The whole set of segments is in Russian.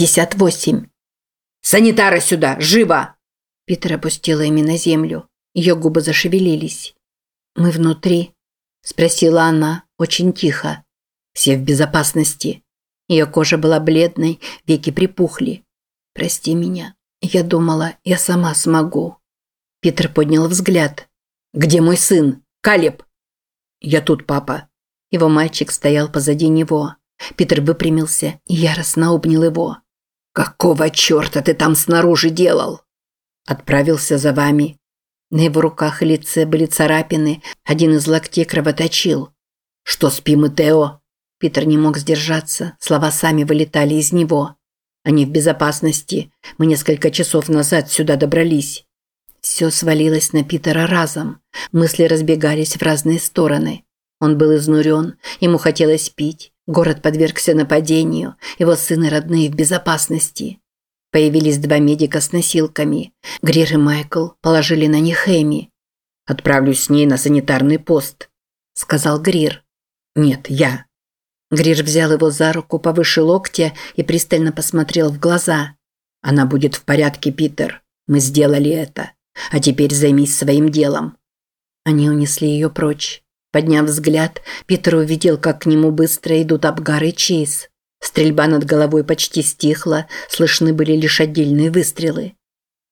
58. «Санитара сюда! Живо!» Питер опустила ими на землю. Ее губы зашевелились. «Мы внутри?» – спросила она, очень тихо. «Все в безопасности». Ее кожа была бледной, веки припухли. «Прости меня. Я думала, я сама смогу». Питер поднял взгляд. «Где мой сын? Калеб?» «Я тут, папа». Его мальчик стоял позади него. Питер выпрямился и яростно обнял его. «Какого черта ты там снаружи делал?» «Отправился за вами». На его руках и лице были царапины, один из локтей кровоточил. «Что спим и Тео?» Питер не мог сдержаться, слова сами вылетали из него. «Они в безопасности. Мы несколько часов назад сюда добрались». Все свалилось на Питера разом. Мысли разбегались в разные стороны. Он был изнурен, ему хотелось пить. Город подвергся нападению, его сын и родные в безопасности. Появились два медика с носилками. Грир и Майкл положили на них Эми. «Отправлюсь с ней на санитарный пост», – сказал Грир. «Нет, я». Грир взял его за руку повыше локтя и пристально посмотрел в глаза. «Она будет в порядке, Питер. Мы сделали это. А теперь займись своим делом». Они унесли ее прочь. Подняв взгляд, Питер увидел, как к нему быстро идут Абгар и Чейз. Стрельба над головой почти стихла, слышны были лишь отдельные выстрелы.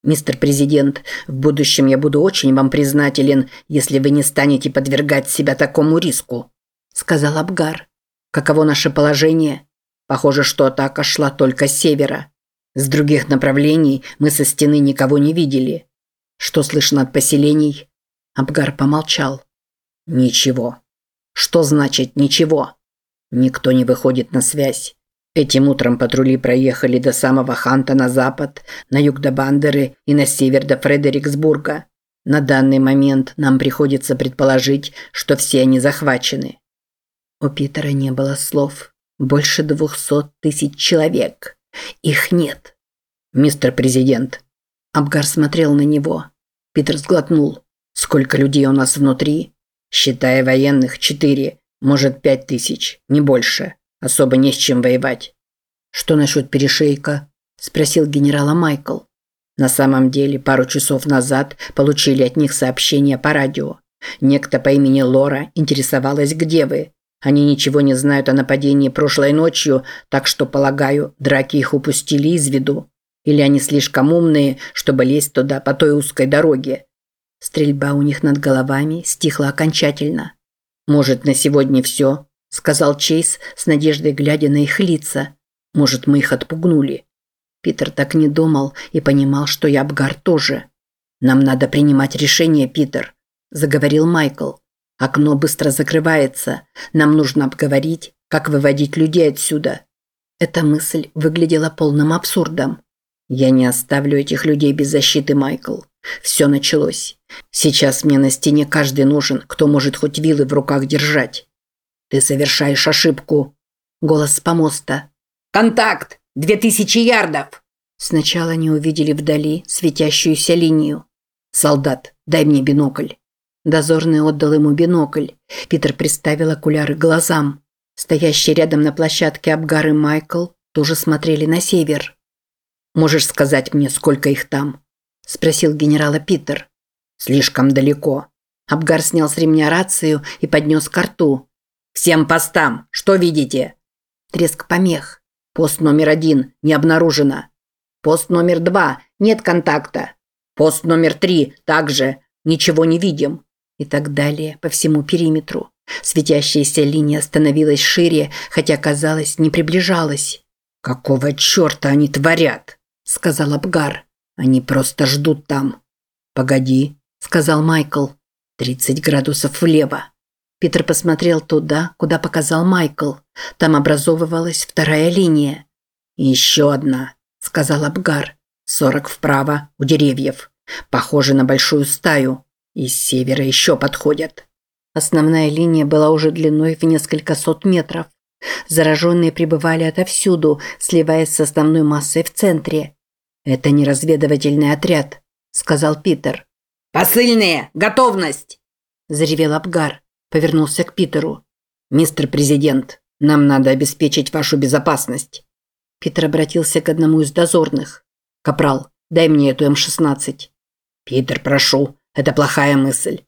«Мистер Президент, в будущем я буду очень вам признателен, если вы не станете подвергать себя такому риску», – сказал Абгар. «Каково наше положение? Похоже, что атака шла только с севера. С других направлений мы со стены никого не видели. Что слышно от поселений?» Абгар помолчал. Ничего. Что значит ничего? Никто не выходит на связь. Этим утром патрули проехали до самого Ханта на запад, на юг до Бандеры и на север до Фредериксбурга. На данный момент нам приходится предположить, что все они захвачены. У Питера не было слов. Больше двухсот тысяч человек. Их нет. Мистер Президент. Абгар смотрел на него. Питер сглотнул. Сколько людей у нас внутри? Считая военных, четыре, может, пять тысяч, не больше. Особо не с чем воевать. Что насчет перешейка? Спросил генерала Майкл. На самом деле, пару часов назад получили от них сообщение по радио. Некто по имени Лора интересовалась, где вы. Они ничего не знают о нападении прошлой ночью, так что, полагаю, драки их упустили из виду. Или они слишком умные, чтобы лезть туда по той узкой дороге. Стрельба у них над головами стихла окончательно. «Может, на сегодня все?» – сказал Чейз с надеждой, глядя на их лица. «Может, мы их отпугнули?» Питер так не думал и понимал, что Ябгар тоже. «Нам надо принимать решение, Питер», – заговорил Майкл. «Окно быстро закрывается. Нам нужно обговорить, как выводить людей отсюда». Эта мысль выглядела полным абсурдом. «Я не оставлю этих людей без защиты, Майкл. Все началось. Сейчас мне на стене каждый нужен, кто может хоть вилы в руках держать. Ты совершаешь ошибку. Голос с помоста. Контакт! Две тысячи ярдов! Сначала они увидели вдали светящуюся линию. Солдат, дай мне бинокль. Дозорный отдал ему бинокль. Питер приставил окуляры к глазам. Стоящие рядом на площадке Абгар Майкл тоже смотрели на север. «Можешь сказать мне, сколько их там?» Спросил генерала Питер. Слишком далеко. Абгар снял с ремня рацию и поднес к рту. Всем постам, что видите? Треск помех. Пост номер один не обнаружено. Пост номер два нет контакта. Пост номер три также ничего не видим. И так далее по всему периметру. Светящаяся линия становилась шире, хотя, казалось, не приближалась. «Какого черта они творят?» – сказал Абгар. Они просто ждут там. Погоди, сказал Майкл. Тридцать градусов влево. Питер посмотрел туда, куда показал Майкл. Там образовывалась вторая линия. еще одна, сказал Абгар. Сорок вправо, у деревьев. Похоже на большую стаю. Из севера еще подходят. Основная линия была уже длиной в несколько сот метров. Зараженные прибывали отовсюду, сливаясь с основной массой в центре. «Это не разведывательный отряд», – сказал Питер. «Посыльные! Готовность!» – заревел Абгар. Повернулся к Питеру. «Мистер Президент, нам надо обеспечить вашу безопасность». Питер обратился к одному из дозорных. «Капрал, дай мне эту М-16». «Питер, прошу, это плохая мысль».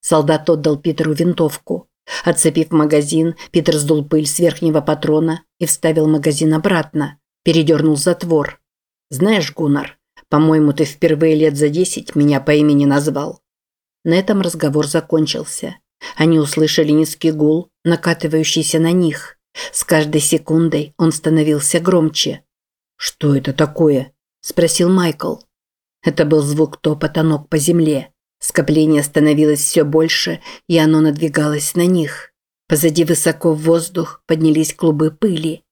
Солдат отдал Питеру винтовку. Отцепив магазин, Питер сдул пыль с верхнего патрона и вставил магазин обратно. Передернул затвор. «Знаешь, Гуннар, по-моему, ты впервые лет за десять меня по имени назвал». На этом разговор закончился. Они услышали низкий гул, накатывающийся на них. С каждой секундой он становился громче. «Что это такое?» – спросил Майкл. Это был звук топота ног по земле. Скопление становилось все больше, и оно надвигалось на них. Позади высоко в воздух поднялись клубы пыли.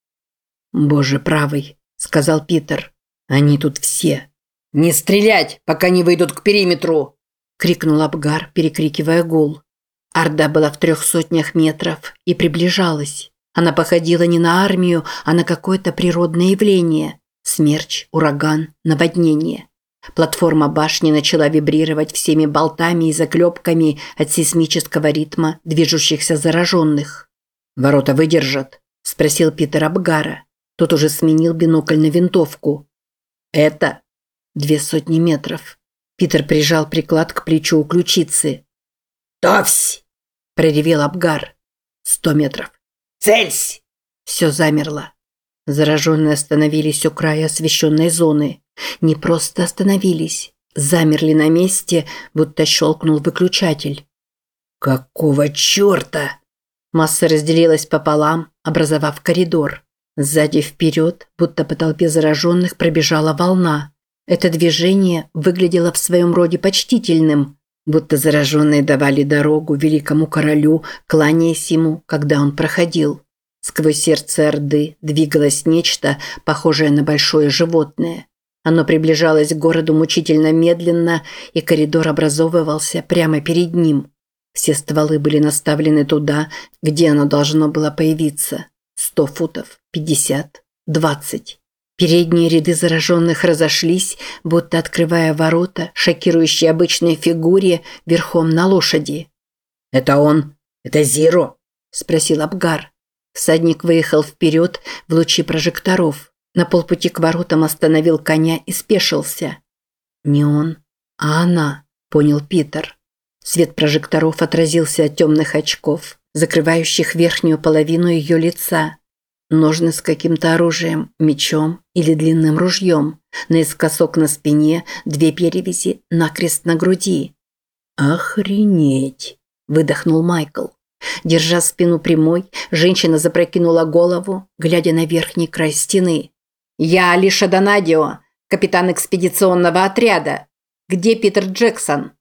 «Боже правый», – сказал Питер. «Они тут все». «Не стрелять, пока не выйдут к периметру!» – крикнул Абгар, перекрикивая гул. Орда была в трех сотнях метров и приближалась. Она походила не на армию, а на какое-то природное явление. Смерч, ураган, наводнение. Платформа башни начала вибрировать всеми болтами и заклепками от сейсмического ритма движущихся зараженных. «Ворота выдержат?» – спросил Питер Абгара. Тот уже сменил бинокль на винтовку. «Это?» Две сотни метров. Питер прижал приклад к плечу у ключицы. «Товсь!» – проревел Абгар. «Сто метров». «Цельсь!» Все замерло. Зараженные остановились у края освещенной зоны. Не просто остановились, замерли на месте, будто щелкнул выключатель. «Какого черта?» Масса разделилась пополам, образовав коридор. Сзади вперед, будто по толпе зараженных пробежала волна. Это движение выглядело в своем роде почтительным, будто зараженные давали дорогу великому королю, кланяясь ему, когда он проходил. Сквозь сердце Орды двигалось нечто, похожее на большое животное. Оно приближалось к городу мучительно медленно, и коридор образовывался прямо перед ним. Все стволы были наставлены туда, где оно должно было появиться. Сто футов, пятьдесят, двадцать. Передние ряды зараженных разошлись, будто открывая ворота, шокирующие обычной фигуре верхом на лошади. «Это он? Это Зиро?» – спросил Абгар. Всадник выехал вперед в лучи прожекторов. На полпути к воротам остановил коня и спешился. «Не он, а она», – понял Питер. Свет прожекторов отразился от темных очков, закрывающих верхнюю половину ее лица. Ножны с каким-то оружием, мечом или длинным ружьем, наискосок на спине, две перевязи, накрест на груди. «Охренеть!» – выдохнул Майкл. Держа спину прямой, женщина запрокинула голову, глядя на верхний край стены. «Я Алиша Донадио, капитан экспедиционного отряда. Где Питер Джексон?»